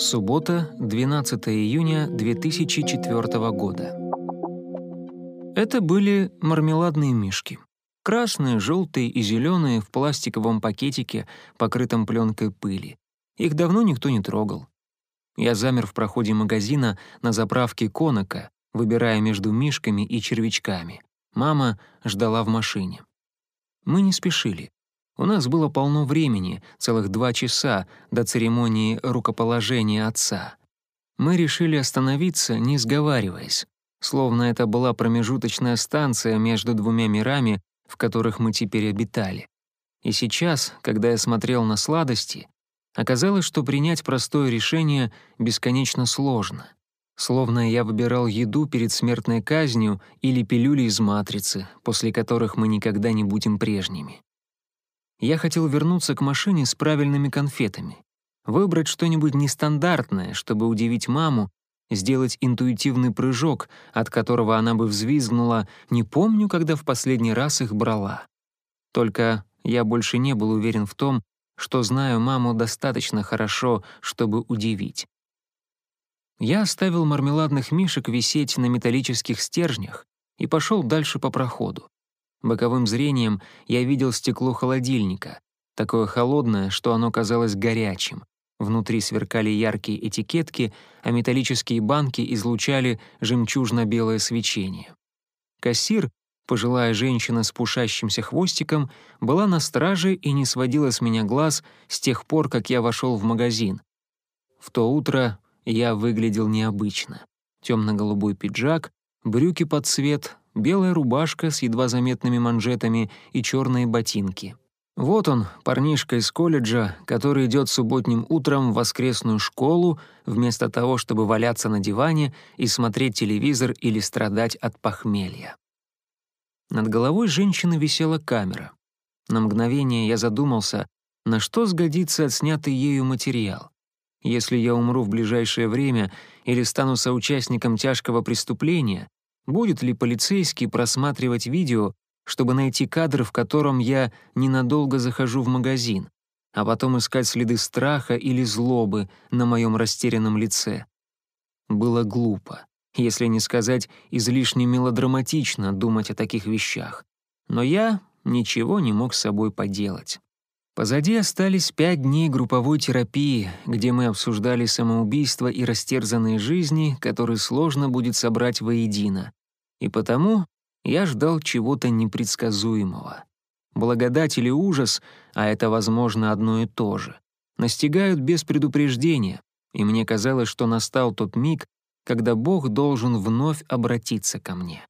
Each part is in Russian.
Суббота, 12 июня 2004 года. Это были мармеладные мишки. Красные, желтые и зеленые в пластиковом пакетике, покрытом пленкой пыли. Их давно никто не трогал. Я замер в проходе магазина на заправке Конока, выбирая между мишками и червячками. Мама ждала в машине. Мы не спешили. У нас было полно времени, целых два часа, до церемонии рукоположения отца. Мы решили остановиться, не сговариваясь, словно это была промежуточная станция между двумя мирами, в которых мы теперь обитали. И сейчас, когда я смотрел на сладости, оказалось, что принять простое решение бесконечно сложно. Словно я выбирал еду перед смертной казнью или пилюли из матрицы, после которых мы никогда не будем прежними. Я хотел вернуться к машине с правильными конфетами. Выбрать что-нибудь нестандартное, чтобы удивить маму, сделать интуитивный прыжок, от которого она бы взвизгнула «не помню, когда в последний раз их брала». Только я больше не был уверен в том, что знаю маму достаточно хорошо, чтобы удивить. Я оставил мармеладных мишек висеть на металлических стержнях и пошел дальше по проходу. Боковым зрением я видел стекло холодильника, такое холодное, что оно казалось горячим. Внутри сверкали яркие этикетки, а металлические банки излучали жемчужно-белое свечение. Кассир, пожилая женщина с пушащимся хвостиком, была на страже и не сводила с меня глаз с тех пор, как я вошел в магазин. В то утро я выглядел необычно. Темно-голубой пиджак, брюки под цвет, белая рубашка с едва заметными манжетами и черные ботинки. Вот он, парнишка из колледжа, который идет субботним утром в воскресную школу, вместо того, чтобы валяться на диване и смотреть телевизор или страдать от похмелья. Над головой женщины висела камера. На мгновение я задумался, на что сгодится отснятый ею материал. Если я умру в ближайшее время или стану соучастником тяжкого преступления, Будет ли полицейский просматривать видео, чтобы найти кадр, в котором я ненадолго захожу в магазин, а потом искать следы страха или злобы на моем растерянном лице? Было глупо, если не сказать излишне мелодраматично думать о таких вещах. Но я ничего не мог с собой поделать. Позади остались пять дней групповой терапии, где мы обсуждали самоубийство и растерзанные жизни, которые сложно будет собрать воедино. И потому я ждал чего-то непредсказуемого. Благодать или ужас, а это, возможно, одно и то же, настигают без предупреждения, и мне казалось, что настал тот миг, когда Бог должен вновь обратиться ко мне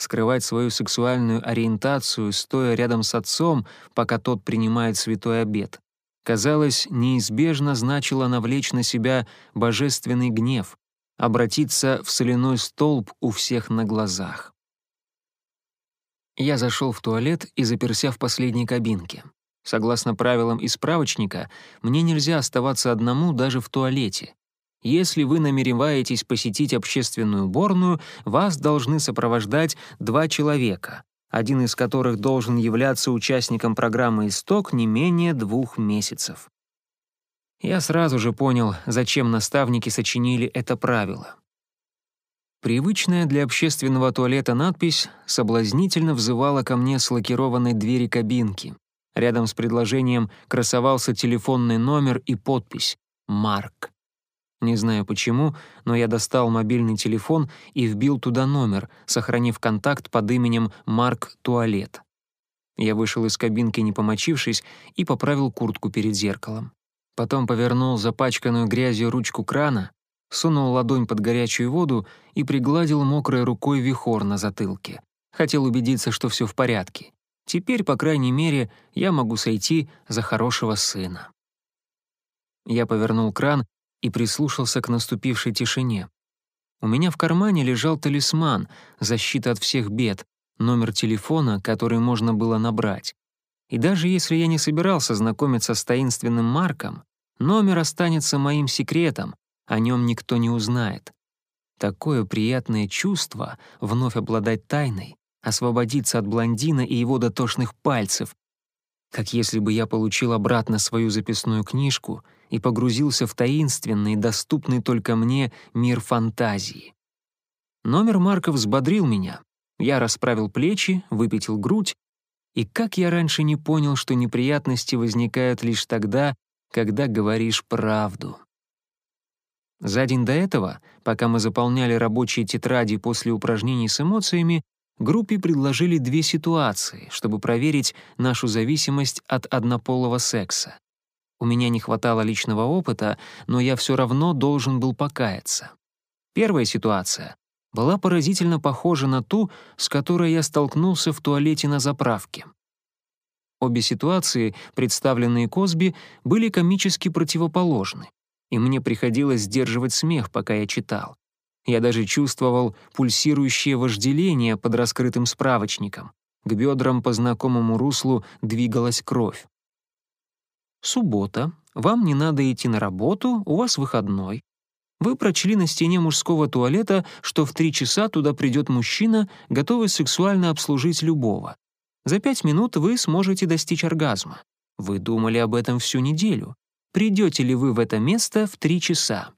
скрывать свою сексуальную ориентацию, стоя рядом с отцом, пока тот принимает святой обет. Казалось, неизбежно значило навлечь на себя божественный гнев, обратиться в соляной столб у всех на глазах. Я зашел в туалет и заперся в последней кабинке. Согласно правилам из справочника, мне нельзя оставаться одному даже в туалете. Если вы намереваетесь посетить общественную уборную, вас должны сопровождать два человека, один из которых должен являться участником программы «Исток» не менее двух месяцев. Я сразу же понял, зачем наставники сочинили это правило. Привычная для общественного туалета надпись соблазнительно взывала ко мне с лакированной двери кабинки. Рядом с предложением красовался телефонный номер и подпись «Марк». Не знаю почему, но я достал мобильный телефон и вбил туда номер, сохранив контакт под именем Марк Туалет. Я вышел из кабинки, не помочившись, и поправил куртку перед зеркалом. Потом повернул запачканную грязью ручку крана, сунул ладонь под горячую воду и пригладил мокрой рукой вихор на затылке. Хотел убедиться, что все в порядке. Теперь, по крайней мере, я могу сойти за хорошего сына. Я повернул кран и прислушался к наступившей тишине. У меня в кармане лежал талисман, защита от всех бед, номер телефона, который можно было набрать. И даже если я не собирался знакомиться с таинственным Марком, номер останется моим секретом, о нем никто не узнает. Такое приятное чувство — вновь обладать тайной, освободиться от блондина и его дотошных пальцев. как если бы я получил обратно свою записную книжку и погрузился в таинственный, доступный только мне мир фантазии. Номер Марка взбодрил меня. Я расправил плечи, выпятил грудь, и как я раньше не понял, что неприятности возникают лишь тогда, когда говоришь правду. За день до этого, пока мы заполняли рабочие тетради после упражнений с эмоциями, группе предложили две ситуации, чтобы проверить нашу зависимость от однополого секса. У меня не хватало личного опыта, но я все равно должен был покаяться. Первая ситуация была поразительно похожа на ту, с которой я столкнулся в туалете на заправке. Обе ситуации, представленные Косби, были комически противоположны, и мне приходилось сдерживать смех, пока я читал. Я даже чувствовал пульсирующее вожделение под раскрытым справочником. К бедрам по знакомому руслу двигалась кровь. Суббота, вам не надо идти на работу, у вас выходной. Вы прочли на стене мужского туалета, что в три часа туда придет мужчина, готовый сексуально обслужить любого. За пять минут вы сможете достичь оргазма. Вы думали об этом всю неделю. Придете ли вы в это место в три часа?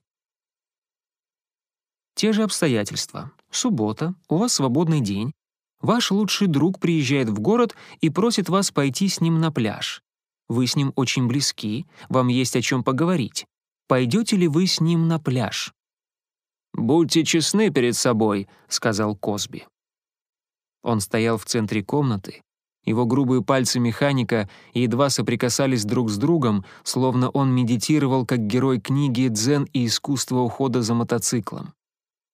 Те же обстоятельства. Суббота, у вас свободный день. Ваш лучший друг приезжает в город и просит вас пойти с ним на пляж. Вы с ним очень близки, вам есть о чем поговорить. Пойдете ли вы с ним на пляж?» «Будьте честны перед собой», — сказал Косби. Он стоял в центре комнаты. Его грубые пальцы механика едва соприкасались друг с другом, словно он медитировал как герой книги «Дзен и искусство ухода за мотоциклом».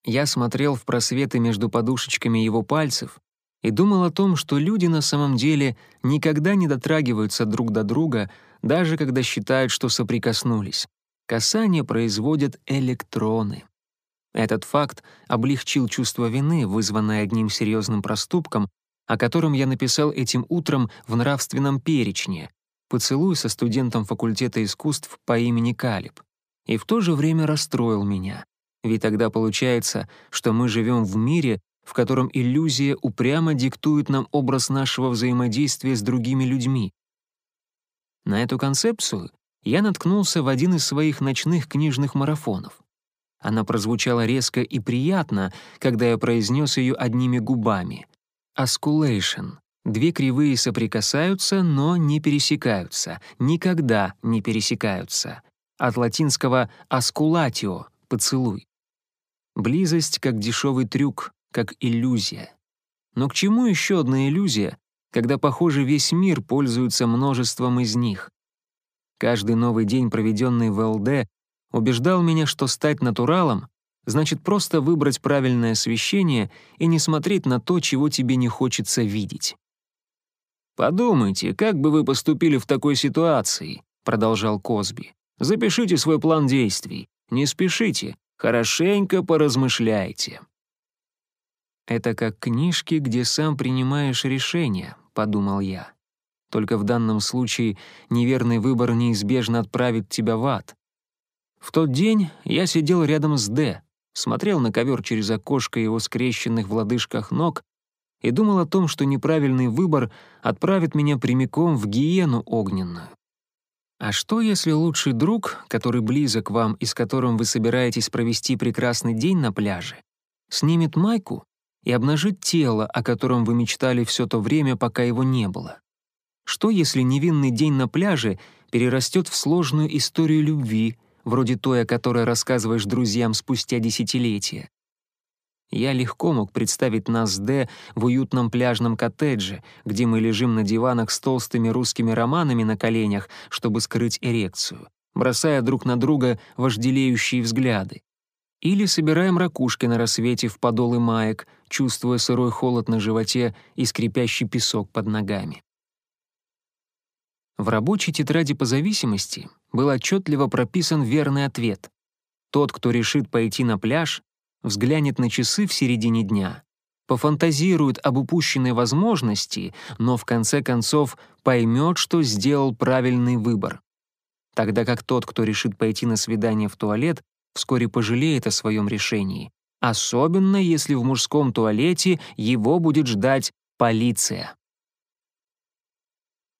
Я смотрел в просветы между подушечками его пальцев и думал о том, что люди на самом деле никогда не дотрагиваются друг до друга, даже когда считают, что соприкоснулись. Касание производят электроны. Этот факт облегчил чувство вины, вызванное одним серьезным проступком, о котором я написал этим утром в нравственном перечне, поцелуй со студентом факультета искусств по имени Калиб, и в то же время расстроил меня. Ведь тогда получается, что мы живем в мире, в котором иллюзия упрямо диктует нам образ нашего взаимодействия с другими людьми. На эту концепцию я наткнулся в один из своих ночных книжных марафонов. Она прозвучала резко и приятно, когда я произнес ее одними губами. «Аскулейшн». Две кривые соприкасаются, но не пересекаются, никогда не пересекаются. От латинского «аскулатио» — «поцелуй». Близость как дешевый трюк, как иллюзия. Но к чему еще одна иллюзия, когда, похоже, весь мир пользуется множеством из них? Каждый новый день, проведенный в ЛД, убеждал меня, что стать натуралом значит просто выбрать правильное освещение и не смотреть на то, чего тебе не хочется видеть. «Подумайте, как бы вы поступили в такой ситуации», — продолжал Косби. «Запишите свой план действий. Не спешите, хорошенько поразмышляйте». «Это как книжки, где сам принимаешь решения», — подумал я. Только в данном случае неверный выбор неизбежно отправит тебя в ад. В тот день я сидел рядом с Д, смотрел на ковер через окошко его скрещенных в лодыжках ног и думал о том, что неправильный выбор отправит меня прямиком в гиену огненную. А что, если лучший друг, который близок вам и с которым вы собираетесь провести прекрасный день на пляже, снимет майку и обнажить тело, о котором вы мечтали все то время, пока его не было? Что, если невинный день на пляже перерастет в сложную историю любви, вроде той, о которой рассказываешь друзьям спустя десятилетия? Я легко мог представить нас с Д в уютном пляжном коттедже, где мы лежим на диванах с толстыми русскими романами на коленях, чтобы скрыть эрекцию, бросая друг на друга вожделеющие взгляды. Или собираем ракушки на рассвете в подолы маек, чувствуя сырой холод на животе и скрипящий песок под ногами. В рабочей тетради по зависимости был отчетливо прописан верный ответ. Тот, кто решит пойти на пляж, взглянет на часы в середине дня, пофантазирует об упущенной возможности, но в конце концов поймет, что сделал правильный выбор. Тогда как тот, кто решит пойти на свидание в туалет, вскоре пожалеет о своем решении, особенно если в мужском туалете его будет ждать полиция.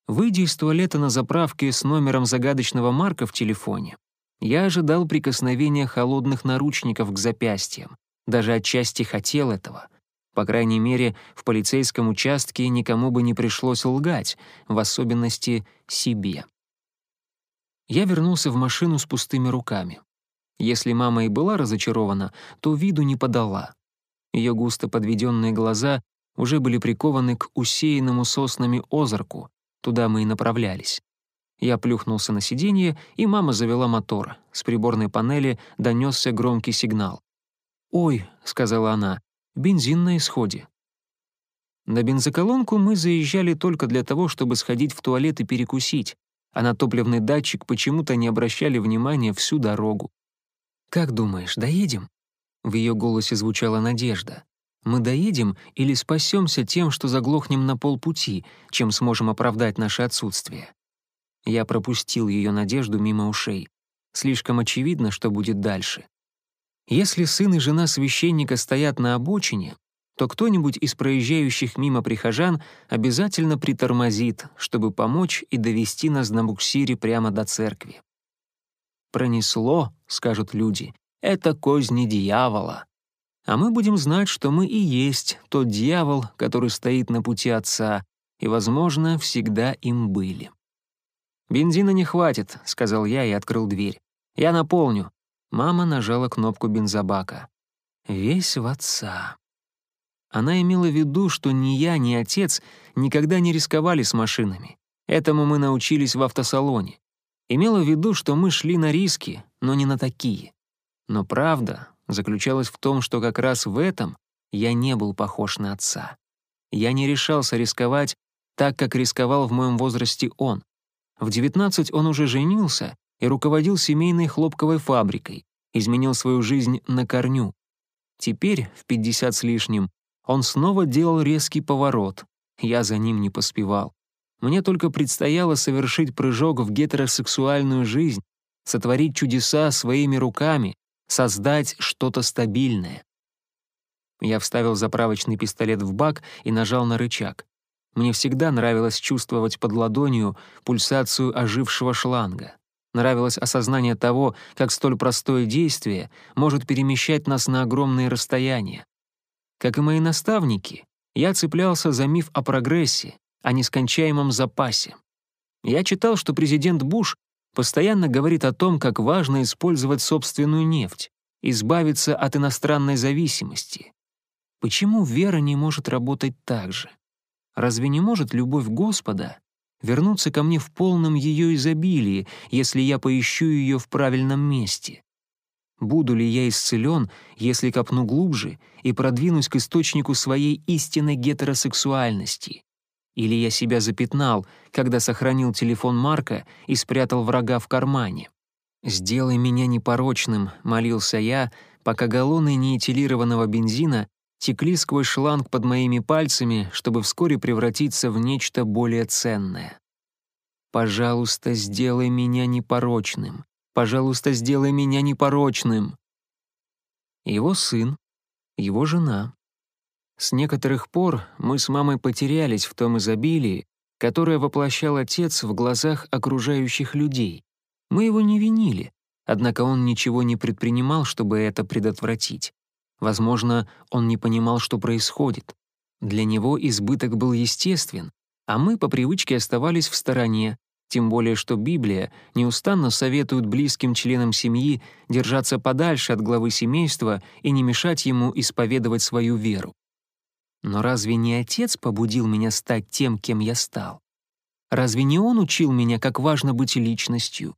Выйдя из туалета на заправке с номером загадочного Марка в телефоне, я ожидал прикосновения холодных наручников к запястьям, даже отчасти хотел этого. По крайней мере, в полицейском участке никому бы не пришлось лгать, в особенности себе. Я вернулся в машину с пустыми руками. Если мама и была разочарована, то виду не подала. Ее густо подведенные глаза уже были прикованы к усеянному соснами озерку, туда мы и направлялись. Я плюхнулся на сиденье, и мама завела мотор. С приборной панели донесся громкий сигнал. «Ой», — сказала она, — «бензин на исходе». На бензоколонку мы заезжали только для того, чтобы сходить в туалет и перекусить, а на топливный датчик почему-то не обращали внимания всю дорогу. «Как думаешь, доедем?» В ее голосе звучала надежда. «Мы доедем или спасемся тем, что заглохнем на полпути, чем сможем оправдать наше отсутствие?» Я пропустил ее надежду мимо ушей. Слишком очевидно, что будет дальше. Если сын и жена священника стоят на обочине, то кто-нибудь из проезжающих мимо прихожан обязательно притормозит, чтобы помочь и довести нас на буксире прямо до церкви. «Пронесло», — скажут люди, — «это козни дьявола». А мы будем знать, что мы и есть тот дьявол, который стоит на пути Отца, и, возможно, всегда им были. «Бензина не хватит», — сказал я и открыл дверь. «Я наполню». Мама нажала кнопку бензобака. «Весь в отца». Она имела в виду, что ни я, ни отец никогда не рисковали с машинами. Этому мы научились в автосалоне. Имела в виду, что мы шли на риски, но не на такие. Но правда заключалась в том, что как раз в этом я не был похож на отца. Я не решался рисковать так, как рисковал в моем возрасте он. В 19 он уже женился и руководил семейной хлопковой фабрикой, изменил свою жизнь на корню. Теперь, в 50 с лишним, он снова делал резкий поворот. Я за ним не поспевал. Мне только предстояло совершить прыжок в гетеросексуальную жизнь, сотворить чудеса своими руками, создать что-то стабильное. Я вставил заправочный пистолет в бак и нажал на рычаг. Мне всегда нравилось чувствовать под ладонью пульсацию ожившего шланга. Нравилось осознание того, как столь простое действие может перемещать нас на огромные расстояния. Как и мои наставники, я цеплялся за миф о прогрессе, о нескончаемом запасе. Я читал, что президент Буш постоянно говорит о том, как важно использовать собственную нефть, избавиться от иностранной зависимости. Почему вера не может работать так же? Разве не может любовь Господа вернуться ко мне в полном ее изобилии, если я поищу ее в правильном месте? Буду ли я исцелен, если копну глубже и продвинусь к источнику своей истинной гетеросексуальности? Или я себя запятнал, когда сохранил телефон Марка и спрятал врага в кармане? «Сделай меня непорочным», — молился я, пока галлоны неэтилированного бензина текли сквозь шланг под моими пальцами, чтобы вскоре превратиться в нечто более ценное. «Пожалуйста, сделай меня непорочным. Пожалуйста, сделай меня непорочным». Его сын, его жена, с некоторых пор мы с мамой потерялись в том изобилии, которое воплощал отец в глазах окружающих людей. Мы его не винили, однако он ничего не предпринимал, чтобы это предотвратить. Возможно, он не понимал, что происходит. Для него избыток был естествен, а мы по привычке оставались в стороне, тем более что Библия неустанно советует близким членам семьи держаться подальше от главы семейства и не мешать ему исповедовать свою веру. Но разве не отец побудил меня стать тем, кем я стал? Разве не он учил меня, как важно быть личностью?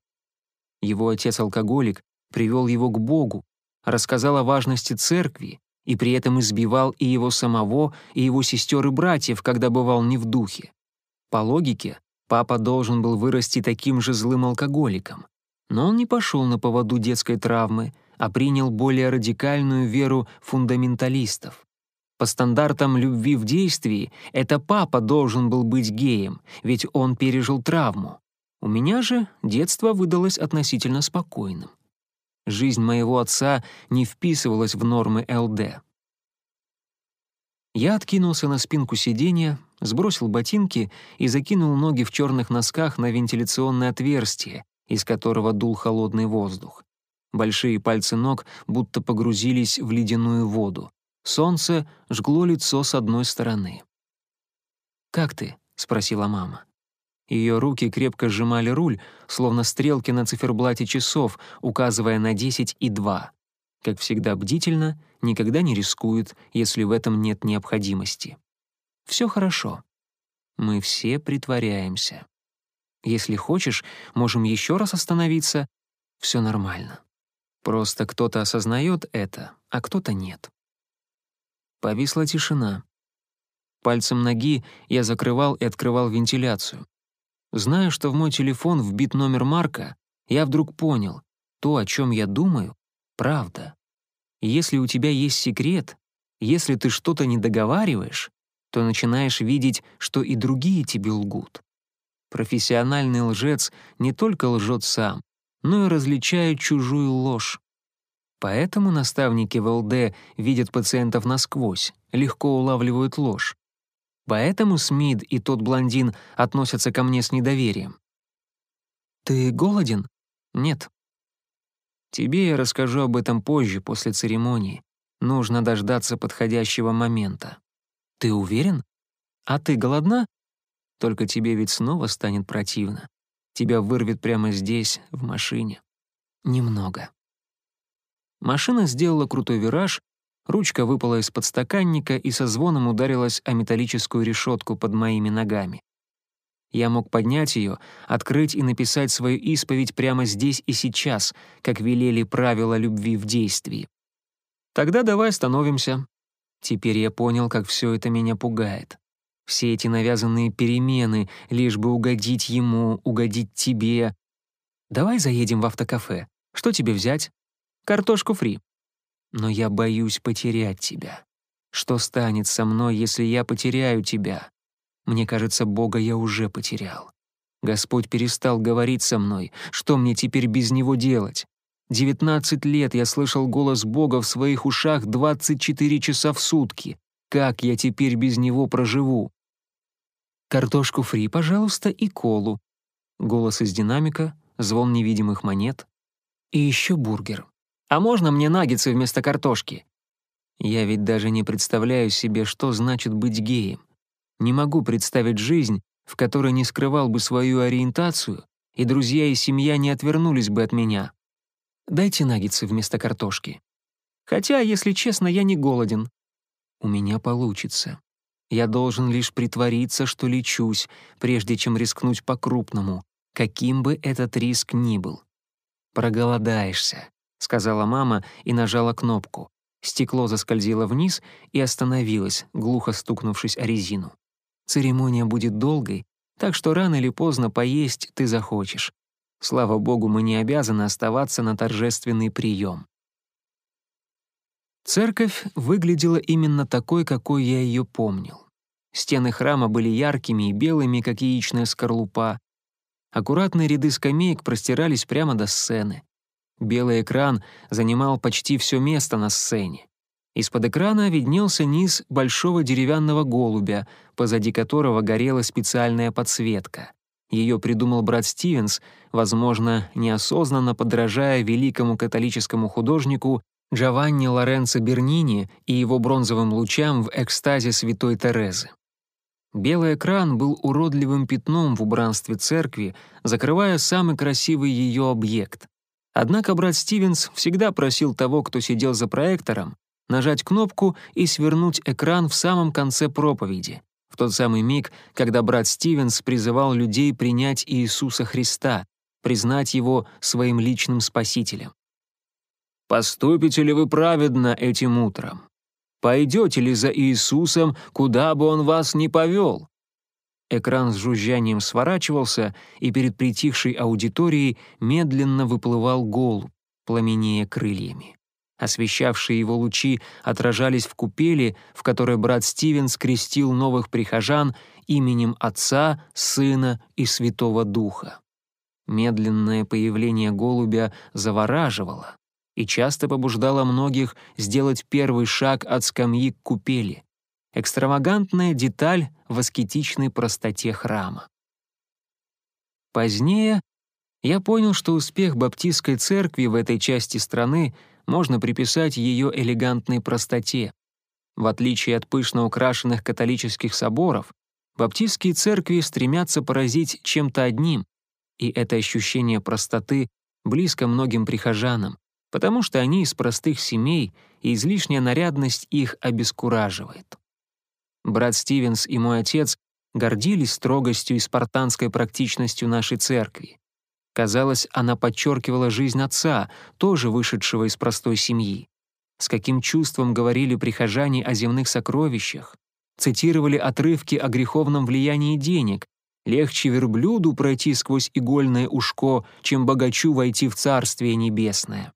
Его отец-алкоголик привел его к Богу, рассказал о важности церкви и при этом избивал и его самого, и его сестер и братьев, когда бывал не в духе. По логике, папа должен был вырасти таким же злым алкоголиком. Но он не пошел на поводу детской травмы, а принял более радикальную веру фундаменталистов. По стандартам любви в действии, это папа должен был быть геем, ведь он пережил травму. У меня же детство выдалось относительно спокойным. Жизнь моего отца не вписывалась в нормы ЛД. Я откинулся на спинку сиденья, сбросил ботинки и закинул ноги в черных носках на вентиляционное отверстие, из которого дул холодный воздух. Большие пальцы ног будто погрузились в ледяную воду. Солнце жгло лицо с одной стороны. «Как ты?» — спросила мама. Ее руки крепко сжимали руль, словно стрелки на циферблате часов, указывая на 10 и 2. Как всегда бдительно, никогда не рискует, если в этом нет необходимости. Все хорошо. Мы все притворяемся. Если хочешь, можем еще раз остановиться. Все нормально. Просто кто-то осознает это, а кто-то нет. Повисла тишина. Пальцем ноги я закрывал и открывал вентиляцию. Зная, что в мой телефон вбит номер Марка, я вдруг понял, то, о чем я думаю, правда. Если у тебя есть секрет, если ты что-то не договариваешь, то начинаешь видеть, что и другие тебе лгут. Профессиональный лжец не только лжет сам, но и различает чужую ложь. Поэтому наставники в ЛД видят пациентов насквозь, легко улавливают ложь. Поэтому Смид и тот блондин относятся ко мне с недоверием. «Ты голоден?» «Нет». «Тебе я расскажу об этом позже, после церемонии. Нужно дождаться подходящего момента». «Ты уверен? А ты голодна?» «Только тебе ведь снова станет противно. Тебя вырвет прямо здесь, в машине». «Немного». Машина сделала крутой вираж, ручка выпала из подстаканника и со звоном ударилась о металлическую решетку под моими ногами. Я мог поднять ее, открыть и написать свою исповедь прямо здесь и сейчас, как велели правила любви в действии. Тогда давай остановимся, Теперь я понял, как все это меня пугает. Все эти навязанные перемены, лишь бы угодить ему, угодить тебе. Давай заедем в автокафе. Что тебе взять? Картошку фри. Но я боюсь потерять тебя. Что станет со мной, если я потеряю тебя? Мне кажется, Бога я уже потерял. Господь перестал говорить со мной. Что мне теперь без Него делать? Девятнадцать лет я слышал голос Бога в своих ушах двадцать четыре часа в сутки. Как я теперь без него проживу? Картошку фри, пожалуйста, и колу. Голос из динамика, звон невидимых монет. И еще бургер. А можно мне наггетсы вместо картошки? Я ведь даже не представляю себе, что значит быть геем. Не могу представить жизнь, в которой не скрывал бы свою ориентацию, и друзья и семья не отвернулись бы от меня. Дайте наггетсы вместо картошки. Хотя, если честно, я не голоден. У меня получится. Я должен лишь притвориться, что лечусь, прежде чем рискнуть по-крупному, каким бы этот риск ни был. «Проголодаешься», — сказала мама и нажала кнопку. Стекло заскользило вниз и остановилось, глухо стукнувшись о резину. «Церемония будет долгой, так что рано или поздно поесть ты захочешь. Слава богу, мы не обязаны оставаться на торжественный прием. Церковь выглядела именно такой, какой я ее помнил. Стены храма были яркими и белыми, как яичная скорлупа. Аккуратные ряды скамеек простирались прямо до сцены. Белый экран занимал почти все место на сцене. Из-под экрана виднелся низ большого деревянного голубя, позади которого горела специальная подсветка. Ее придумал брат Стивенс, возможно, неосознанно подражая великому католическому художнику Джованни Лоренцо Бернини и его бронзовым лучам в экстазе святой Терезы. Белый экран был уродливым пятном в убранстве церкви, закрывая самый красивый ее объект. Однако брат Стивенс всегда просил того, кто сидел за проектором, нажать кнопку и свернуть экран в самом конце проповеди в тот самый миг, когда брат Стивенс призывал людей принять Иисуса Христа, признать Его своим личным спасителем. «Поступите ли вы праведно этим утром? Пойдете ли за Иисусом, куда бы Он вас ни повел?» Экран с жужжанием сворачивался, и перед притихшей аудиторией медленно выплывал голубь, пламенея крыльями. Освещавшие его лучи отражались в купели, в которой брат Стивен скрестил новых прихожан именем Отца, Сына и Святого Духа. Медленное появление голубя завораживало и часто побуждало многих сделать первый шаг от скамьи к купели. Экстравагантная деталь в аскетичной простоте храма. Позднее я понял, что успех баптистской церкви в этой части страны можно приписать ее элегантной простоте. В отличие от пышно украшенных католических соборов, баптистские церкви стремятся поразить чем-то одним, и это ощущение простоты близко многим прихожанам, потому что они из простых семей, и излишняя нарядность их обескураживает. Брат Стивенс и мой отец гордились строгостью и спартанской практичностью нашей церкви. Казалось, она подчеркивала жизнь отца, тоже вышедшего из простой семьи. С каким чувством говорили прихожане о земных сокровищах, цитировали отрывки о греховном влиянии денег. Легче верблюду пройти сквозь игольное ушко, чем богачу войти в Царствие Небесное.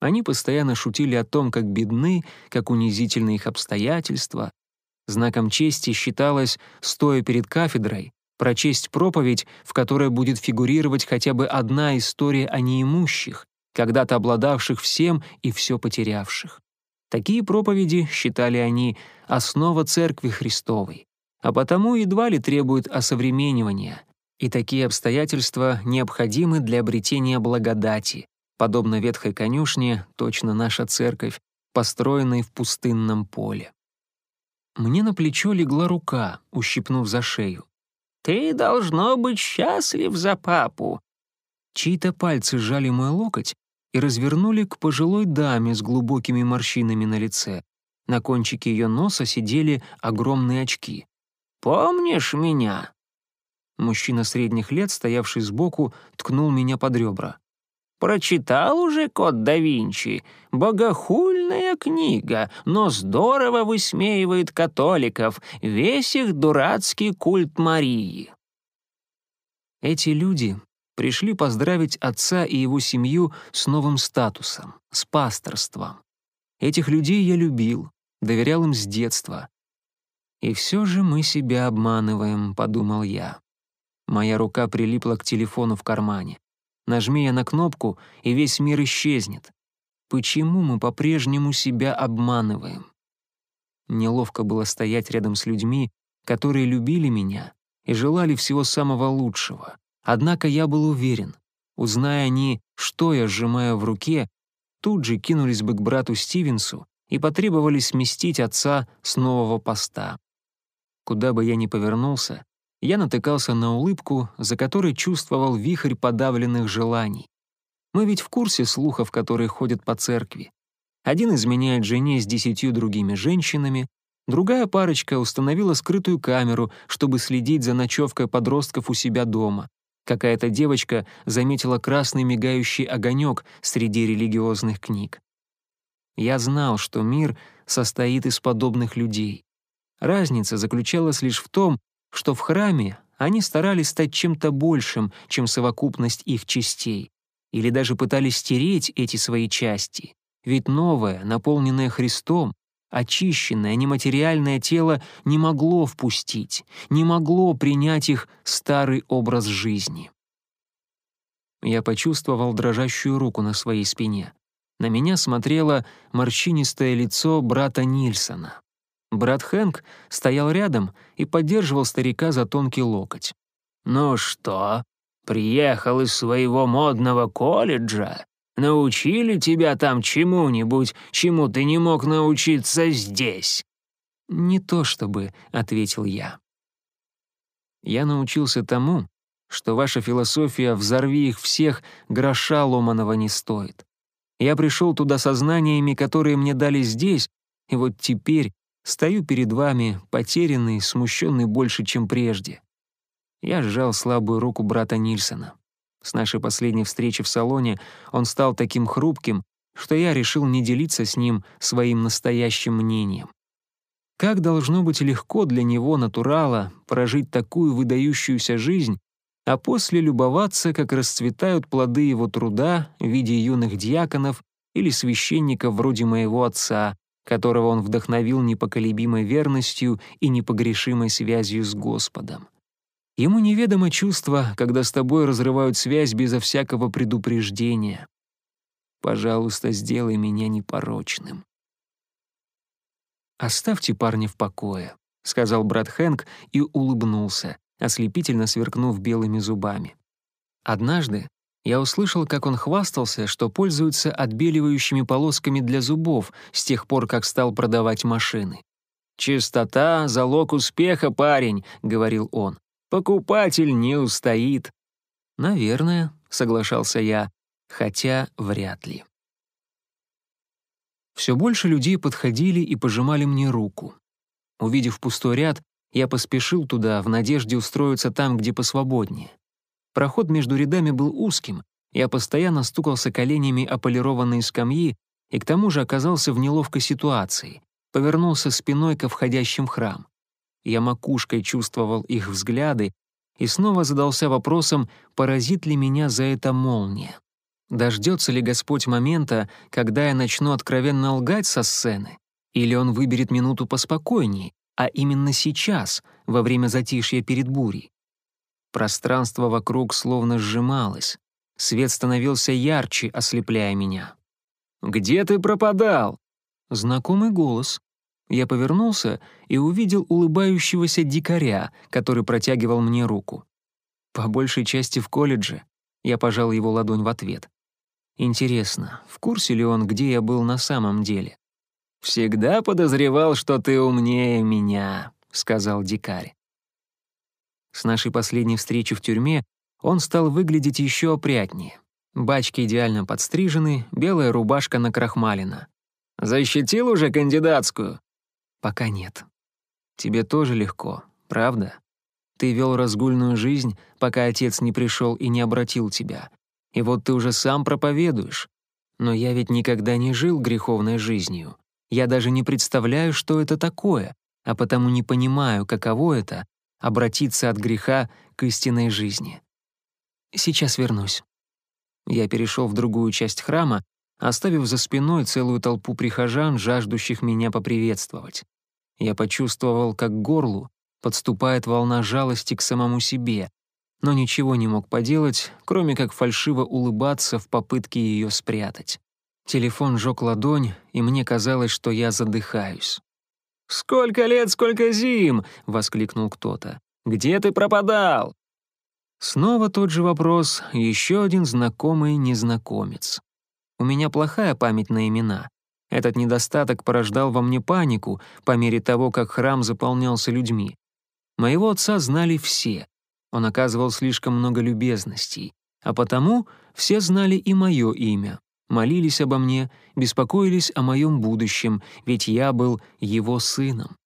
Они постоянно шутили о том, как бедны, как унизительны их обстоятельства. Знаком чести считалось, стоя перед кафедрой, прочесть проповедь, в которой будет фигурировать хотя бы одна история о неимущих, когда-то обладавших всем и все потерявших. Такие проповеди, считали они, основа Церкви Христовой, а потому едва ли требуют осовременивания, и такие обстоятельства необходимы для обретения благодати, подобно ветхой конюшне, точно наша церковь, построенной в пустынном поле. Мне на плечо легла рука, ущипнув за шею. Ты должно быть счастлив за папу». Чьи-то пальцы сжали мой локоть и развернули к пожилой даме с глубокими морщинами на лице. На кончике ее носа сидели огромные очки. «Помнишь меня?» Мужчина средних лет, стоявший сбоку, ткнул меня под ребра. Прочитал уже «Код да Винчи»? Богохульная книга, но здорово высмеивает католиков, весь их дурацкий культ Марии». Эти люди пришли поздравить отца и его семью с новым статусом, с пасторством. Этих людей я любил, доверял им с детства. «И все же мы себя обманываем», — подумал я. Моя рука прилипла к телефону в кармане. Нажми я на кнопку, и весь мир исчезнет. Почему мы по-прежнему себя обманываем? Неловко было стоять рядом с людьми, которые любили меня и желали всего самого лучшего. Однако я был уверен, узная они, что я сжимаю в руке, тут же кинулись бы к брату Стивенсу и потребовали сместить отца с нового поста. Куда бы я ни повернулся, я натыкался на улыбку, за которой чувствовал вихрь подавленных желаний. Мы ведь в курсе слухов, которые ходят по церкви. Один изменяет жене с десятью другими женщинами, другая парочка установила скрытую камеру, чтобы следить за ночевкой подростков у себя дома. Какая-то девочка заметила красный мигающий огонек среди религиозных книг. Я знал, что мир состоит из подобных людей. Разница заключалась лишь в том, что в храме они старались стать чем-то большим, чем совокупность их частей, или даже пытались стереть эти свои части. Ведь новое, наполненное Христом, очищенное нематериальное тело не могло впустить, не могло принять их старый образ жизни. Я почувствовал дрожащую руку на своей спине. На меня смотрело морщинистое лицо брата Нильсона. Брат Хэнк стоял рядом и поддерживал старика за тонкий локоть. «Ну что, приехал из своего модного колледжа? Научили тебя там чему-нибудь, чему ты не мог научиться здесь?» «Не то чтобы», — ответил я. «Я научился тому, что ваша философия «взорви их всех» гроша ломаного не стоит. Я пришел туда со знаниями, которые мне дали здесь, и вот теперь Стою перед вами, потерянный, смущенный больше, чем прежде. Я сжал слабую руку брата Нильсона. С нашей последней встречи в салоне он стал таким хрупким, что я решил не делиться с ним своим настоящим мнением. Как должно быть легко для него, натурала, прожить такую выдающуюся жизнь, а после любоваться, как расцветают плоды его труда в виде юных диаконов или священников вроде моего отца, которого он вдохновил непоколебимой верностью и непогрешимой связью с Господом. Ему неведомо чувство, когда с тобой разрывают связь безо всякого предупреждения. Пожалуйста, сделай меня непорочным. «Оставьте парня в покое», — сказал брат Хэнк и улыбнулся, ослепительно сверкнув белыми зубами. Однажды я услышал, как он хвастался, что пользуется отбеливающими полосками для зубов с тех пор, как стал продавать машины. «Чистота — залог успеха, парень», — говорил он. «Покупатель не устоит». «Наверное», — соглашался я, хотя вряд ли. Все больше людей подходили и пожимали мне руку. Увидев пустой ряд, я поспешил туда в надежде устроиться там, где посвободнее. Проход между рядами был узким, я постоянно стукался коленями о полированные скамьи и к тому же оказался в неловкой ситуации. Повернулся спиной ко входящим в храм. Я макушкой чувствовал их взгляды и снова задался вопросом, поразит ли меня за это молния. Дождется ли Господь момента, когда я начну откровенно лгать со сцены? Или Он выберет минуту поспокойней, а именно сейчас, во время затишья перед бурей? Пространство вокруг словно сжималось. Свет становился ярче, ослепляя меня. «Где ты пропадал?» Знакомый голос. Я повернулся и увидел улыбающегося дикаря, который протягивал мне руку. По большей части в колледже. Я пожал его ладонь в ответ. Интересно, в курсе ли он, где я был на самом деле? «Всегда подозревал, что ты умнее меня», — сказал дикарь. С нашей последней встречи в тюрьме он стал выглядеть еще опрятнее. Бачки идеально подстрижены, белая рубашка накрахмалена. «Защитил уже кандидатскую?» «Пока нет. Тебе тоже легко, правда? Ты вел разгульную жизнь, пока отец не пришел и не обратил тебя. И вот ты уже сам проповедуешь. Но я ведь никогда не жил греховной жизнью. Я даже не представляю, что это такое, а потому не понимаю, каково это обратиться от греха к истинной жизни. Сейчас вернусь. Я перешел в другую часть храма, оставив за спиной целую толпу прихожан, жаждущих меня поприветствовать. Я почувствовал, как к горлу подступает волна жалости к самому себе, но ничего не мог поделать, кроме как фальшиво улыбаться в попытке ее спрятать. Телефон жёг ладонь, и мне казалось, что я задыхаюсь. «Сколько лет, сколько зим!» — воскликнул кто-то. «Где ты пропадал?» Снова тот же вопрос, еще один знакомый незнакомец. У меня плохая память на имена. Этот недостаток порождал во мне панику по мере того, как храм заполнялся людьми. Моего отца знали все. Он оказывал слишком много любезностей, а потому все знали и мое имя молились обо мне, беспокоились о моем будущем, ведь я был его сыном.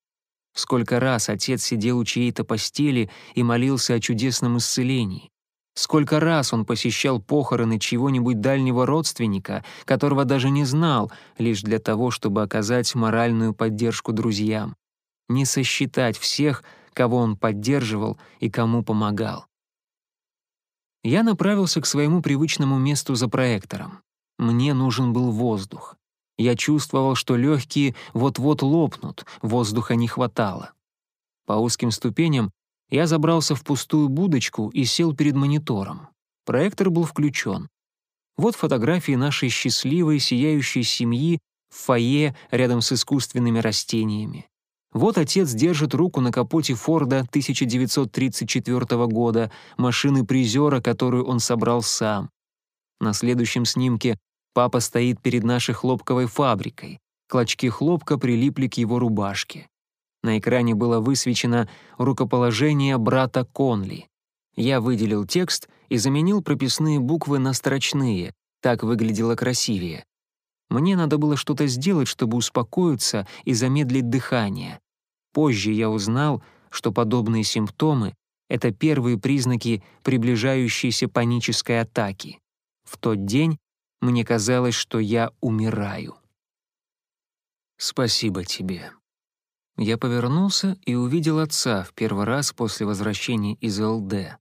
Сколько раз отец сидел у чьей-то постели и молился о чудесном исцелении. Сколько раз он посещал похороны чьего-нибудь дальнего родственника, которого даже не знал, лишь для того, чтобы оказать моральную поддержку друзьям. Не сосчитать всех, кого он поддерживал и кому помогал. Я направился к своему привычному месту за проектором. Мне нужен был воздух. Я чувствовал, что легкие вот-вот лопнут, воздуха не хватало. По узким ступеням я забрался в пустую будочку и сел перед монитором. Проектор был включен. Вот фотографии нашей счастливой, сияющей семьи в фойе рядом с искусственными растениями. Вот отец держит руку на капоте Форда 1934 года, машины призера, которую он собрал сам. На следующем снимке папа стоит перед нашей хлопковой фабрикой. Клочки хлопка прилипли к его рубашке. На экране было высвечено рукоположение брата Конли. Я выделил текст и заменил прописные буквы на строчные, так выглядело красивее. Мне надо было что-то сделать, чтобы успокоиться и замедлить дыхание. Позже я узнал, что подобные симптомы — это первые признаки приближающейся панической атаки. В тот день мне казалось, что я умираю. «Спасибо тебе». Я повернулся и увидел отца в первый раз после возвращения из ЛД.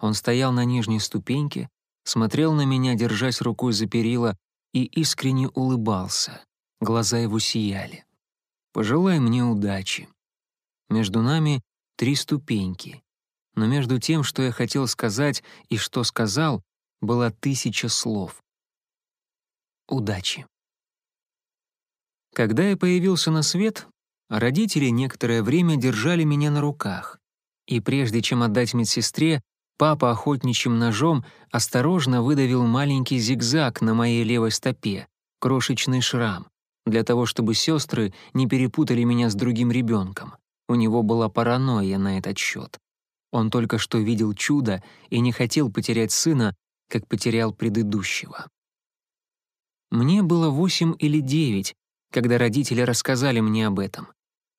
Он стоял на нижней ступеньке, смотрел на меня, держась рукой за перила, и искренне улыбался. Глаза его сияли. «Пожелай мне удачи». Между нами три ступеньки. Но между тем, что я хотел сказать и что сказал, была тысяча слов. Удачи. Когда я появился на свет, Родители некоторое время держали меня на руках. И прежде чем отдать медсестре, папа охотничьим ножом осторожно выдавил маленький зигзаг на моей левой стопе, крошечный шрам, для того, чтобы сестры не перепутали меня с другим ребенком. У него была паранойя на этот счет. Он только что видел чудо и не хотел потерять сына, как потерял предыдущего. Мне было восемь или девять, когда родители рассказали мне об этом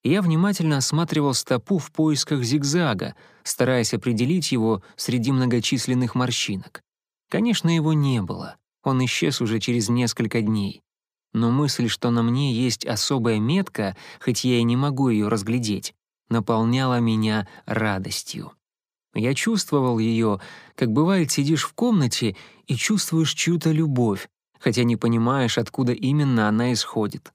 я внимательно осматривал стопу в поисках зигзага, стараясь определить его среди многочисленных морщинок. Конечно, его не было. Он исчез уже через несколько дней. Но мысль, что на мне есть особая метка, хоть я и не могу ее разглядеть, наполняла меня радостью. Я чувствовал ее, как бывает сидишь в комнате и чувствуешь чью-то любовь, хотя не понимаешь, откуда именно она исходит.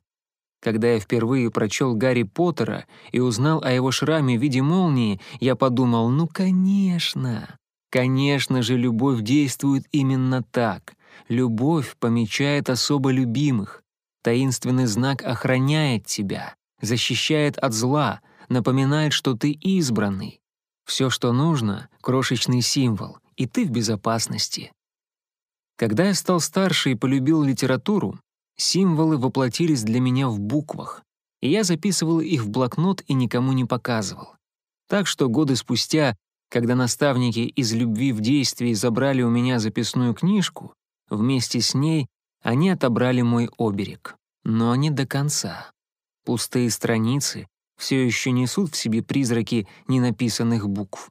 Когда я впервые прочел Гарри Поттера и узнал о его шраме в виде молнии, я подумал, ну, конечно. Конечно же, любовь действует именно так. Любовь помечает особо любимых. Таинственный знак охраняет тебя, защищает от зла, напоминает, что ты избранный. Все, что нужно — крошечный символ, и ты в безопасности. Когда я стал старше и полюбил литературу, Символы воплотились для меня в буквах, и я записывал их в блокнот и никому не показывал. Так что годы спустя, когда наставники из любви в действии забрали у меня записную книжку, вместе с ней они отобрали мой оберег. Но не до конца. Пустые страницы все еще несут в себе призраки ненаписанных букв.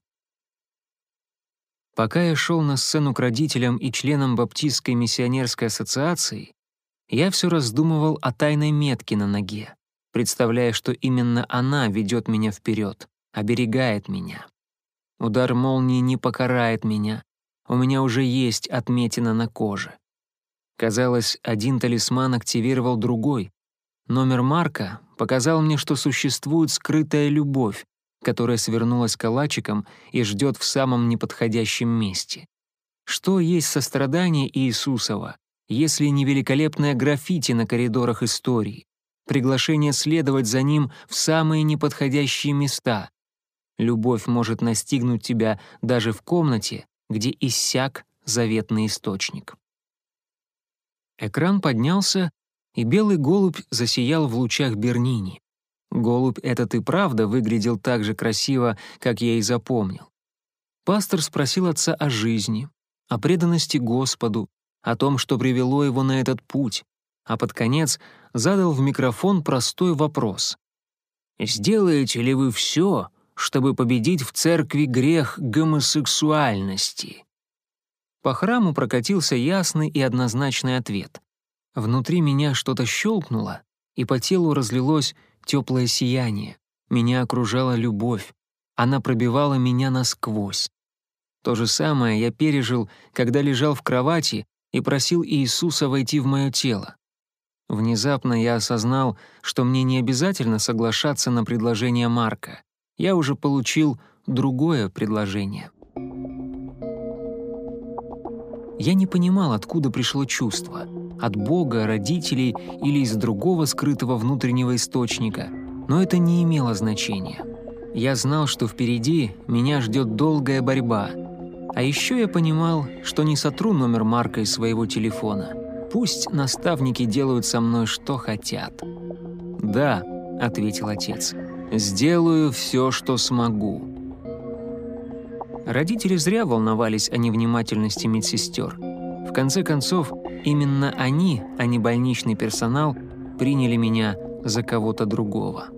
Пока я шел на сцену к родителям и членам Баптистской миссионерской ассоциации, я все раздумывал о тайной метке на ноге, представляя, что именно она ведет меня вперед, оберегает меня. Удар молнии не покарает меня. У меня уже есть отметина на коже. Казалось, один талисман активировал другой. Номер Марка показал мне, что существует скрытая любовь, которая свернулась калачиком и ждет в самом неподходящем месте. Что есть сострадание Иисусова, если не великолепное граффити на коридорах истории, приглашение следовать за ним в самые неподходящие места. Любовь может настигнуть тебя даже в комнате, где иссяк заветный источник. Экран поднялся, и белый голубь засиял в лучах Бернини. Голубь этот и правда выглядел так же красиво, как я и запомнил. Пастор спросил отца о жизни, о преданности Господу, о том, что привело его на этот путь, а под конец задал в микрофон простой вопрос. «Сделаете ли вы все, чтобы победить в церкви грех гомосексуальности?» По храму прокатился ясный и однозначный ответ. Внутри меня что-то щелкнуло, и по телу разлилось теплое сияние. Меня окружала любовь. Она пробивала меня насквозь. То же самое я пережил, когда лежал в кровати и просил Иисуса войти в мое тело. Внезапно я осознал, что мне не обязательно соглашаться на предложение Марка. Я уже получил другое предложение. Я не понимал, откуда пришло чувство — от Бога, родителей или из другого скрытого внутреннего источника, но это не имело значения. Я знал, что впереди меня ждет долгая борьба — а еще я понимал, что не сотру номер Марка из своего телефона. Пусть наставники делают со мной что хотят. «Да», — ответил отец, — «сделаю все, что смогу». Родители зря волновались о невнимательности медсестер. В конце концов, именно они, а не больничный персонал, приняли меня за кого-то другого.